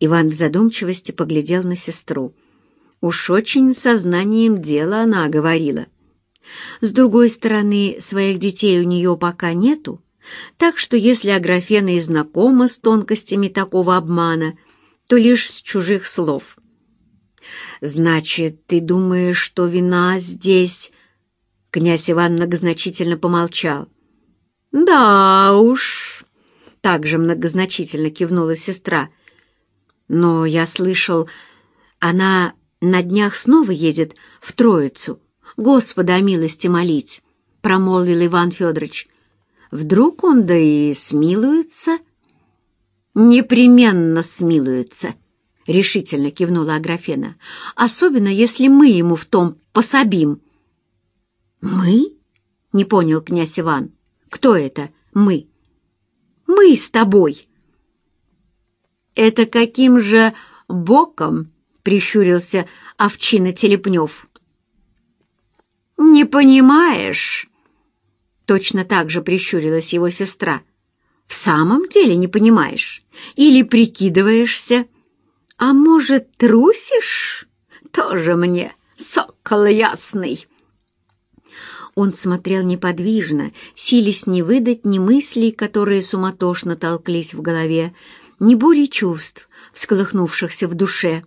Иван в задумчивости поглядел на сестру. Уж очень сознанием дела она говорила. С другой стороны, своих детей у нее пока нету, так что если Аграфена и знакома с тонкостями такого обмана, то лишь с чужих слов. «Значит, ты думаешь, что вина здесь...» Князь Иван многозначительно помолчал. «Да уж», — также многозначительно кивнула сестра. «Но я слышал, она на днях снова едет в Троицу. Господа о милости молить», — промолвил Иван Федорович. «Вдруг он да и смилуется?» «Непременно смилуется», — решительно кивнула Аграфена. «Особенно, если мы ему в том пособим». «Мы?» — не понял князь Иван. «Кто это мы?» «Мы с тобой». «Это каким же боком?» — прищурился овчина Телепнев. «Не понимаешь?» Точно так же прищурилась его сестра. «В самом деле не понимаешь? Или прикидываешься? А может, трусишь? Тоже мне, сокол ясный!» Он смотрел неподвижно, силясь не выдать ни мыслей, которые суматошно толклись в голове, ни бури чувств, всколыхнувшихся в душе.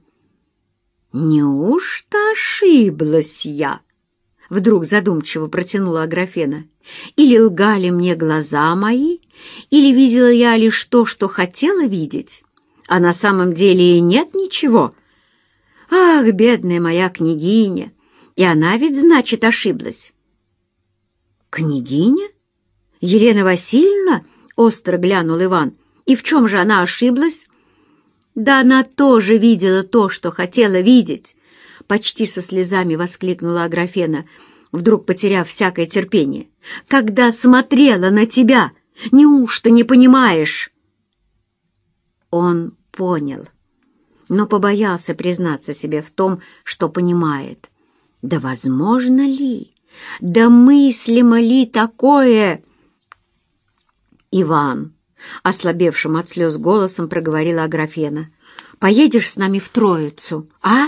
«Неужто ошиблась я?» Вдруг задумчиво протянула Аграфена. «Или лгали мне глаза мои, или видела я лишь то, что хотела видеть, а на самом деле и нет ничего. Ах, бедная моя княгиня! И она ведь, значит, ошиблась». «Княгиня? Елена Васильевна?» — остро глянул Иван. «И в чем же она ошиблась?» «Да она тоже видела то, что хотела видеть!» Почти со слезами воскликнула Аграфена, вдруг потеряв всякое терпение. «Когда смотрела на тебя, неужто не понимаешь?» Он понял, но побоялся признаться себе в том, что понимает. «Да возможно ли? Да мыслимо ли такое?» «Иван», — ослабевшим от слез голосом проговорила Аграфена, — «поедешь с нами в Троицу, а?»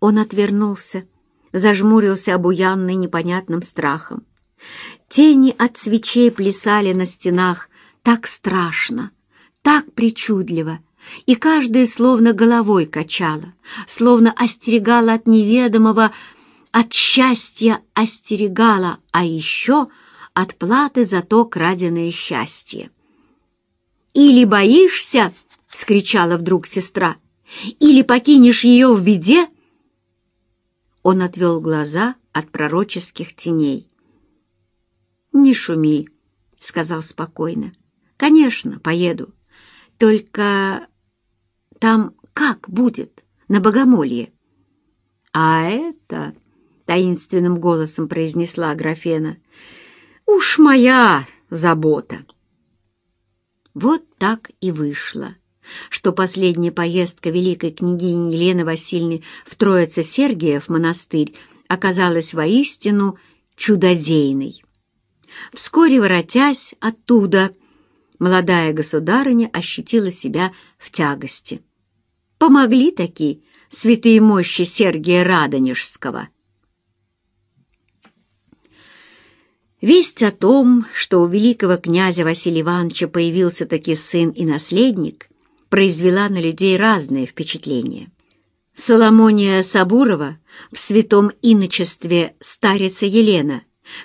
Он отвернулся, зажмурился обуянный непонятным страхом. Тени от свечей плясали на стенах так страшно, так причудливо, и каждая словно головой качала, словно остерегала от неведомого, от счастья остерегала, а еще от платы за то краденое счастье. «Или боишься?» — вскричала вдруг сестра. «Или покинешь ее в беде?» Он отвел глаза от пророческих теней. «Не шуми», — сказал спокойно. «Конечно, поеду. Только там как будет, на богомолье?» «А это...» — таинственным голосом произнесла Аграфена. «Уж моя забота!» Вот так и вышло, что последняя поездка великой княгини Елены Васильевны в Троице-Сергиев монастырь оказалась воистину чудодейной. Вскоре, воротясь оттуда, молодая государыня ощутила себя в тягости. Помогли такие святые мощи Сергия Радонежского — Весть о том, что у великого князя Василия Ивановича появился таки сын и наследник, произвела на людей разные впечатления. Соломония Сабурова в святом иночестве старица Елена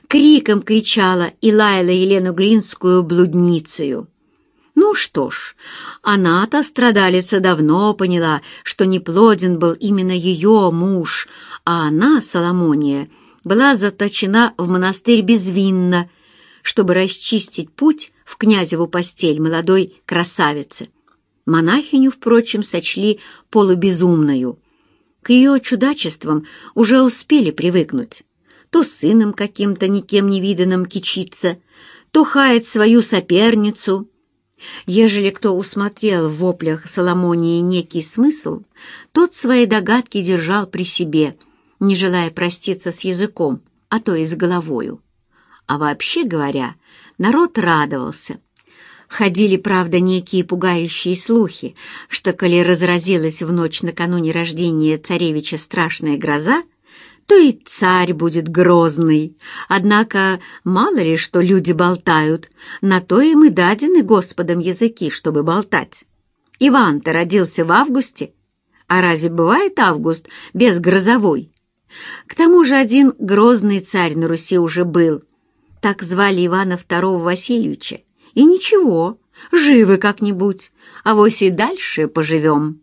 криком кричала и лаяла Елену Глинскую блудницею. Ну что ж, она-то, страдалица, давно поняла, что неплоден был именно ее муж, а она, Соломония, была заточена в монастырь безвинно, чтобы расчистить путь в князеву постель молодой красавицы. Монахиню, впрочем, сочли полубезумною. К ее чудачествам уже успели привыкнуть. То сыном каким-то никем не виданным кичиться, то хает свою соперницу. Ежели кто усмотрел в воплях Соломонии некий смысл, тот свои догадки держал при себе — не желая проститься с языком, а то и с головою. А вообще говоря, народ радовался. Ходили, правда, некие пугающие слухи, что, коли разразилась в ночь накануне рождения царевича страшная гроза, то и царь будет грозный. Однако мало ли что люди болтают, на то и дадены Господом языки, чтобы болтать. Иван-то родился в августе, а разве бывает август без грозовой? К тому же один грозный царь на Руси уже был. Так звали Ивана II Васильевича. И ничего, живы как-нибудь, а вось и дальше поживем.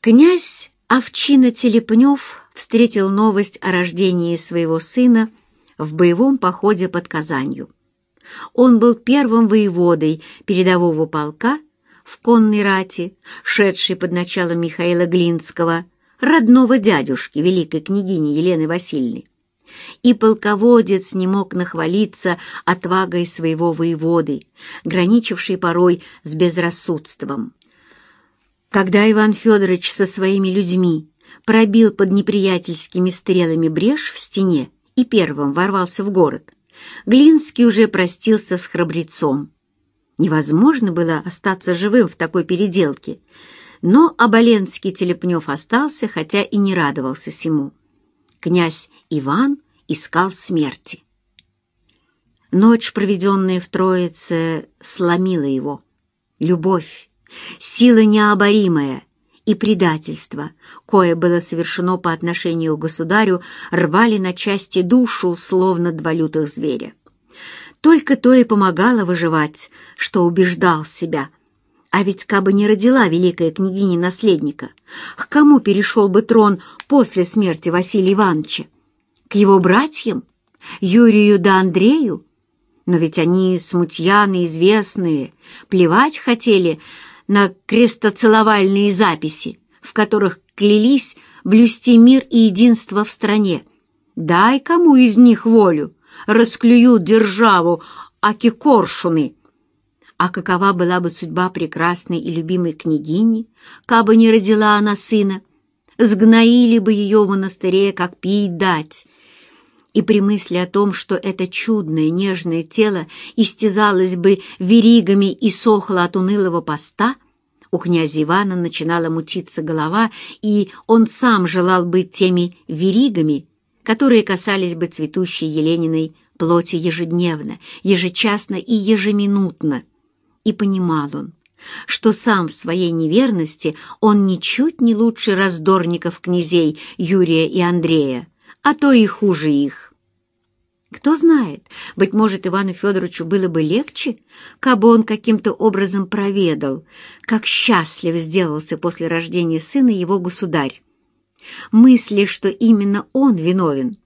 Князь Овчина Телепнев встретил новость о рождении своего сына в боевом походе под Казанью. Он был первым воеводой передового полка в конной рати, шедшей под началом Михаила Глинского, родного дядюшки великой княгини Елены Васильевны и полководец не мог нахвалиться отвагой своего воеводы, граничившей порой с безрассудством. Когда Иван Федорович со своими людьми пробил под неприятельскими стрелами брешь в стене и первым ворвался в город, Глинский уже простился с храбрецом. Невозможно было остаться живым в такой переделке, но Оболенский Телепнев остался, хотя и не радовался сему. Князь Иван искал смерти. Ночь, проведенная в Троице, сломила его. Любовь, сила необоримая и предательство, кое было совершено по отношению к государю, рвали на части душу, словно два лютых зверя. Только то и помогало выживать, что убеждал себя. А ведь кабы не родила великая княгиня наследника, к кому перешел бы трон после смерти Василия Ивановича? К его братьям? Юрию да Андрею? Но ведь они смутьяны известные, плевать хотели на крестоцеловальные записи, в которых клялись блюсти мир и единство в стране. Дай кому из них волю, расклюют державу, аки коршуны. А какова была бы судьба прекрасной и любимой княгини, кабы не родила она сына? Сгноили бы ее в монастыре, как пить дать, и при мысли о том, что это чудное нежное тело истязалось бы веригами и сохло от унылого поста, у князя Ивана начинала мутиться голова, и он сам желал быть теми веригами, которые касались бы цветущей Елениной плоти ежедневно, ежечасно и ежеминутно. И понимал он, что сам в своей неверности он ничуть не лучше раздорников князей Юрия и Андрея, а то и хуже их. Кто знает, быть может, Ивану Федоровичу было бы легче, кабы он каким-то образом проведал, как счастлив сделался после рождения сына его государь. Мысли, что именно он виновен,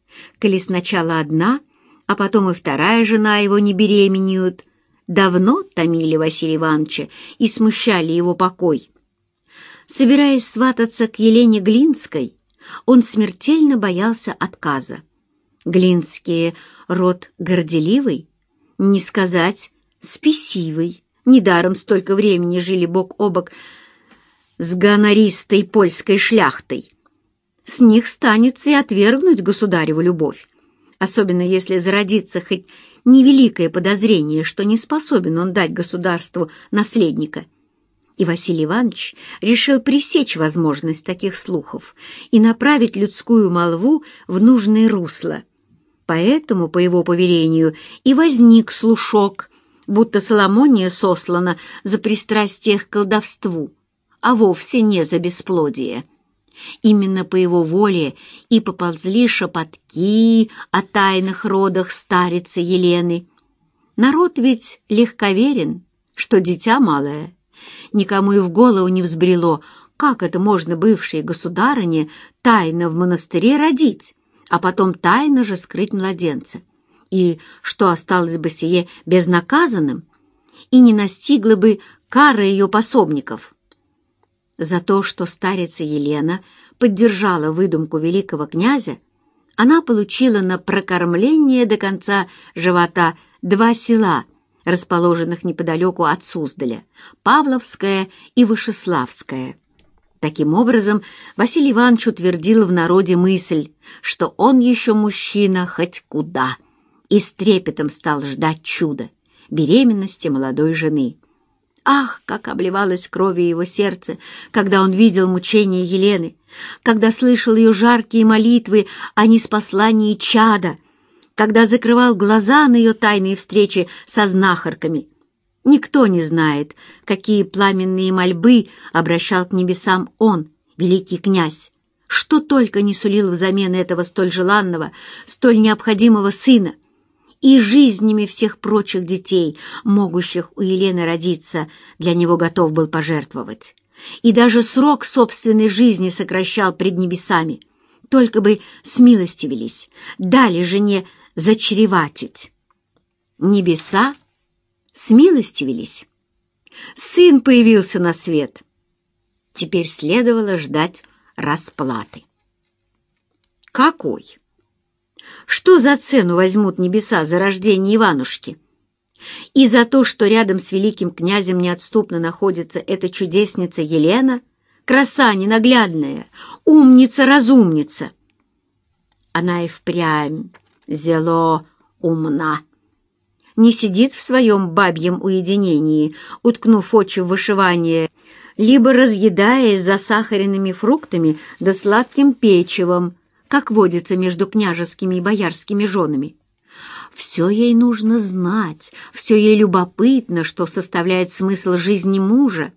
коли сначала одна, а потом и вторая жена его не беременеют, давно томили Василия Ивановича и смущали его покой. Собираясь свататься к Елене Глинской, он смертельно боялся отказа. Глинские — род горделивый, не сказать спесивый. Недаром столько времени жили бок о бок с гонористой польской шляхтой. С них станется и отвергнуть государеву любовь, особенно если зародится хоть невеликое подозрение, что не способен он дать государству наследника — и Василий Иванович решил пресечь возможность таких слухов и направить людскую молву в нужное русло. Поэтому, по его поверению, и возник слушок, будто Соломония сослана за пристрастие к колдовству, а вовсе не за бесплодие. Именно по его воле и поползли шепотки о тайных родах старицы Елены. Народ ведь легковерен, что дитя малое — Никому и в голову не взбрело, как это можно бывшей государыне тайно в монастыре родить, а потом тайно же скрыть младенца. И что осталось бы сие безнаказанным, и не настигла бы кара ее пособников. За то, что старица Елена поддержала выдумку великого князя, она получила на прокормление до конца живота два села — расположенных неподалеку от Суздаля, Павловская и Вышеславская. Таким образом, Василий Иванович утвердил в народе мысль, что он еще мужчина хоть куда, и с трепетом стал ждать чуда. беременности молодой жены. Ах, как обливалось кровью его сердце, когда он видел мучения Елены, когда слышал ее жаркие молитвы о неспослании чада, когда закрывал глаза на ее тайные встречи со знахарками. Никто не знает, какие пламенные мольбы обращал к небесам он, великий князь, что только не сулил взамен этого столь желанного, столь необходимого сына — и жизнями всех прочих детей, могущих у Елены родиться, для него готов был пожертвовать. И даже срок собственной жизни сокращал пред небесами, только бы смилостивились, дали жене зачреватить. Небеса смилостивились. Сын появился на свет. Теперь следовало ждать расплаты. Какой? Что за цену возьмут небеса за рождение Иванушки? И за то, что рядом с великим князем неотступно находится эта чудесница Елена, краса ненаглядная, умница-разумница. Она и впрямь зело умна. Не сидит в своем бабьем уединении, уткнув очи в вышивание, либо разъедаясь засахаренными фруктами да сладким печевом, как водится между княжескими и боярскими женами. Все ей нужно знать, все ей любопытно, что составляет смысл жизни мужа.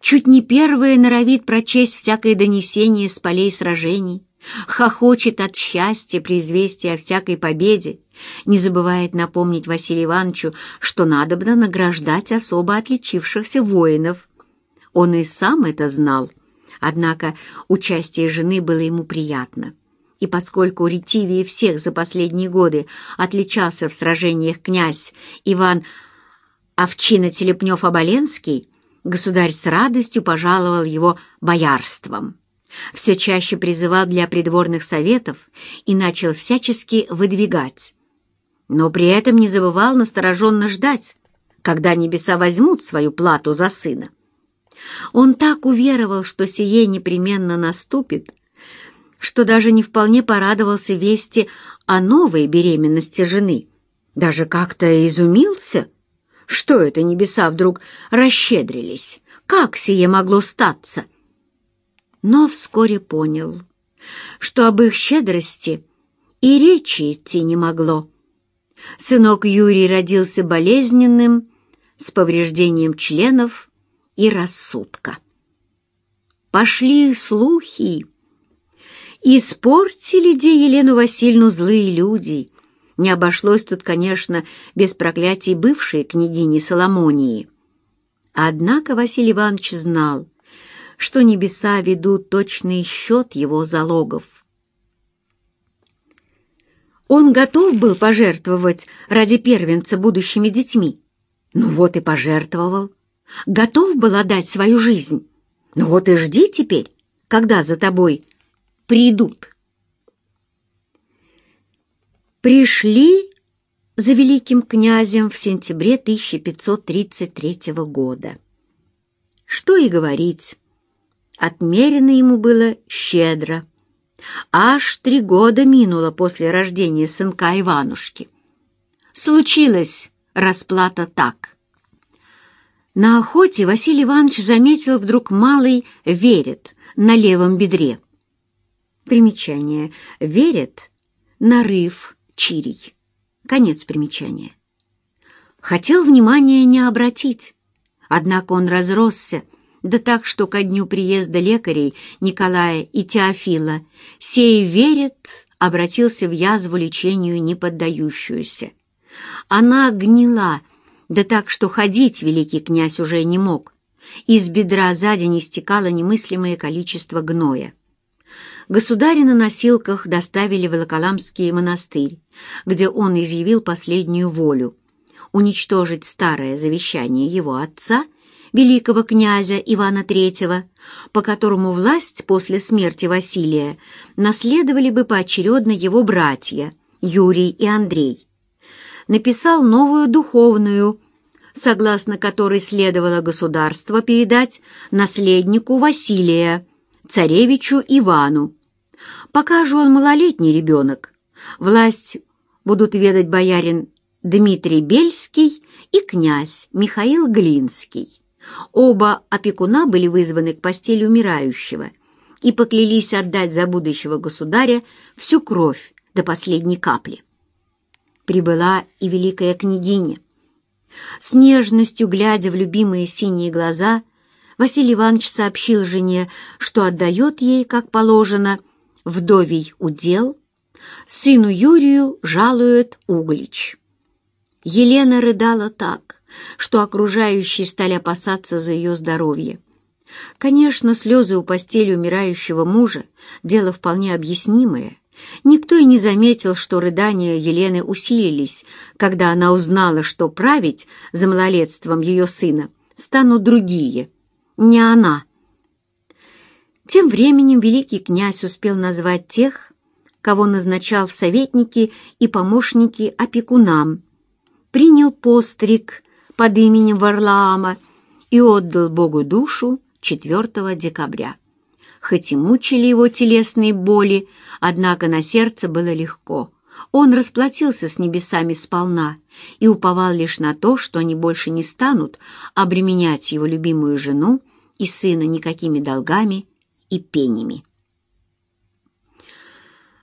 Чуть не первая норовит прочесть всякое донесение с полей сражений, хохочет от счастья при известии о всякой победе, не забывает напомнить Василию Ивановичу, что надобно награждать особо отличившихся воинов. Он и сам это знал, однако участие жены было ему приятно и поскольку ретивее всех за последние годы отличался в сражениях князь Иван Овчина-Телепнев-Оболенский, государь с радостью пожаловал его боярством. Все чаще призывал для придворных советов и начал всячески выдвигать. Но при этом не забывал настороженно ждать, когда небеса возьмут свою плату за сына. Он так уверовал, что сие непременно наступит, что даже не вполне порадовался вести о новой беременности жены. Даже как-то изумился. Что это небеса вдруг расщедрились? Как сие могло статься? Но вскоре понял, что об их щедрости и речи идти не могло. Сынок Юрий родился болезненным, с повреждением членов и рассудка. Пошли слухи, Испортили де Елену Васильевну злые люди. Не обошлось тут, конечно, без проклятий бывшей княгини Соломонии. Однако Василий Иванович знал, что небеса ведут точный счет его залогов. Он готов был пожертвовать ради первенца будущими детьми. Ну вот и пожертвовал. Готов был отдать свою жизнь. Ну вот и жди теперь, когда за тобой придут. Пришли за великим князем в сентябре 1533 года. Что и говорить, отмерено ему было щедро. Аж три года минуло после рождения сынка Иванушки. Случилась расплата так. На охоте Василий Иванович заметил вдруг малый верет на левом бедре. Примечание. Верит. Нарыв. Чирий. Конец примечания. Хотел внимания не обратить, однако он разросся, да так, что ко дню приезда лекарей Николая и Теофила сей верит обратился в язву лечению неподдающуюся. Она гнила, да так, что ходить великий князь уже не мог. Из бедра сзади не стекало немыслимое количество гноя. Государя на носилках доставили в Волоколамский монастырь, где он изъявил последнюю волю — уничтожить старое завещание его отца, великого князя Ивана III, по которому власть после смерти Василия наследовали бы поочередно его братья Юрий и Андрей. Написал новую духовную, согласно которой следовало государство передать наследнику Василия, царевичу Ивану. Пока же он малолетний ребенок, власть будут ведать боярин Дмитрий Бельский и князь Михаил Глинский. Оба опекуна были вызваны к постели умирающего и поклялись отдать за будущего государя всю кровь до последней капли. Прибыла и великая княгиня. С нежностью, глядя в любимые синие глаза, Василий Иванович сообщил жене, что отдает ей, как положено, вдовий удел, сыну Юрию жалует Углич. Елена рыдала так, что окружающие стали опасаться за ее здоровье. Конечно, слезы у постели умирающего мужа — дело вполне объяснимое. Никто и не заметил, что рыдания Елены усилились, когда она узнала, что править за малолетством ее сына станут другие, не она. Тем временем великий князь успел назвать тех, кого назначал в советники и помощники опекунам, принял постриг под именем Варлаама и отдал Богу душу 4 декабря. Хоть и мучили его телесные боли, однако на сердце было легко. Он расплатился с небесами сполна и уповал лишь на то, что они больше не станут обременять его любимую жену и сына никакими долгами и пенями.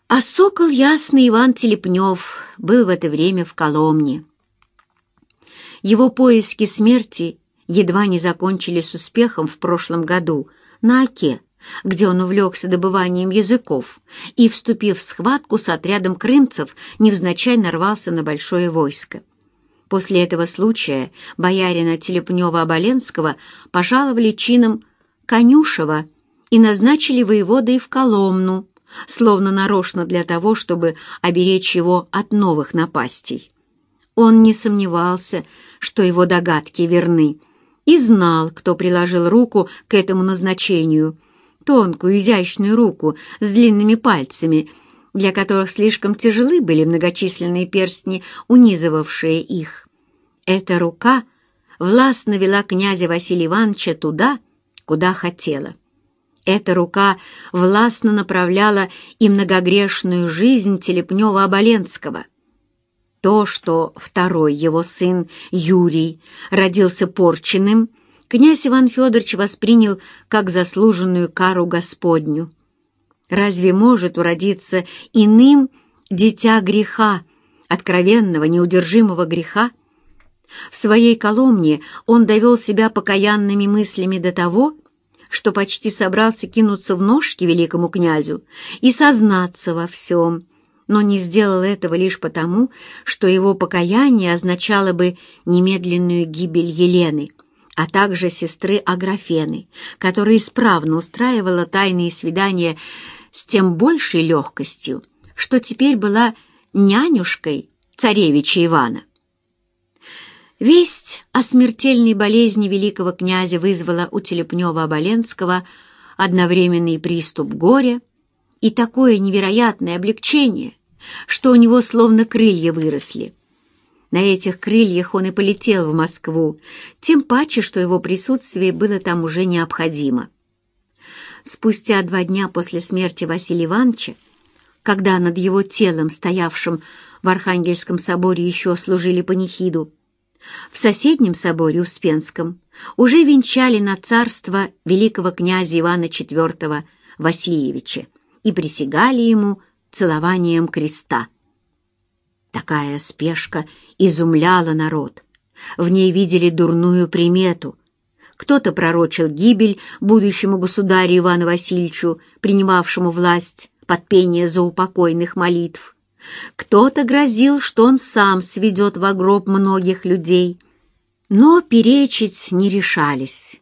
А сокол ясный Иван Телепнев был в это время в Коломне. Его поиски смерти едва не закончились успехом в прошлом году на Оке, где он увлекся добыванием языков и, вступив в схватку с отрядом крымцев, невзначай нарвался на большое войско. После этого случая боярина Телепнева-Оболенского пожаловали чином Конюшева и назначили воеводой в Коломну, словно нарочно для того, чтобы оберечь его от новых напастей. Он не сомневался, что его догадки верны, и знал, кто приложил руку к этому назначению, тонкую изящную руку с длинными пальцами, для которых слишком тяжелы были многочисленные перстни, унизывавшие их. Эта рука властно вела князя Василия Ивановича туда, куда хотела. Эта рука властно направляла и многогрешную жизнь Телепнева-Оболенского — то, что второй его сын, Юрий, родился порченным, князь Иван Федорович воспринял как заслуженную кару Господню. Разве может уродиться иным дитя греха, откровенного, неудержимого греха? В своей Коломне он довел себя покаянными мыслями до того, что почти собрался кинуться в ножки великому князю и сознаться во всем, но не сделал этого лишь потому, что его покаяние означало бы немедленную гибель Елены, а также сестры Аграфены, которая исправно устраивала тайные свидания с тем большей легкостью, что теперь была нянюшкой царевича Ивана. Весть о смертельной болезни великого князя вызвала у Телепнева-Оболенского одновременный приступ горя и такое невероятное облегчение, что у него словно крылья выросли. На этих крыльях он и полетел в Москву, тем паче, что его присутствие было там уже необходимо. Спустя два дня после смерти Василия Ивановича, когда над его телом, стоявшим в Архангельском соборе, еще служили панихиду, в соседнем соборе Успенском уже венчали на царство великого князя Ивана IV Васильевича и присягали ему целованием креста. Такая спешка изумляла народ. В ней видели дурную примету. Кто-то пророчил гибель будущему государю Ивану Васильевичу, принимавшему власть под пение заупокойных молитв. Кто-то грозил, что он сам сведет в гроб многих людей. Но перечить не решались,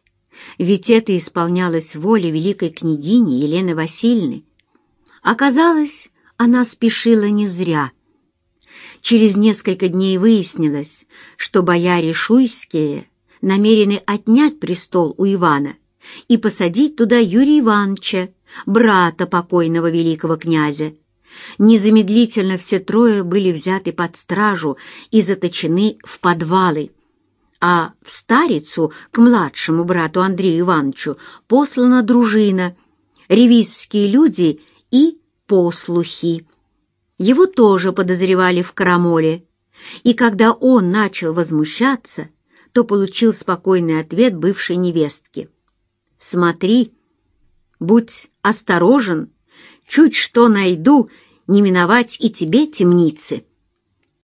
ведь это исполнялось воле великой княгини Елены Васильевны. Оказалось, она спешила не зря. Через несколько дней выяснилось, что бояре шуйские намерены отнять престол у Ивана и посадить туда Юрия Ивановича, брата покойного великого князя. Незамедлительно все трое были взяты под стражу и заточены в подвалы, а в старицу к младшему брату Андрею Ивановичу послана дружина, ревизские люди и послухи. Его тоже подозревали в крамоле, и когда он начал возмущаться, то получил спокойный ответ бывшей невестки. «Смотри, будь осторожен, чуть что найду, не миновать и тебе темницы».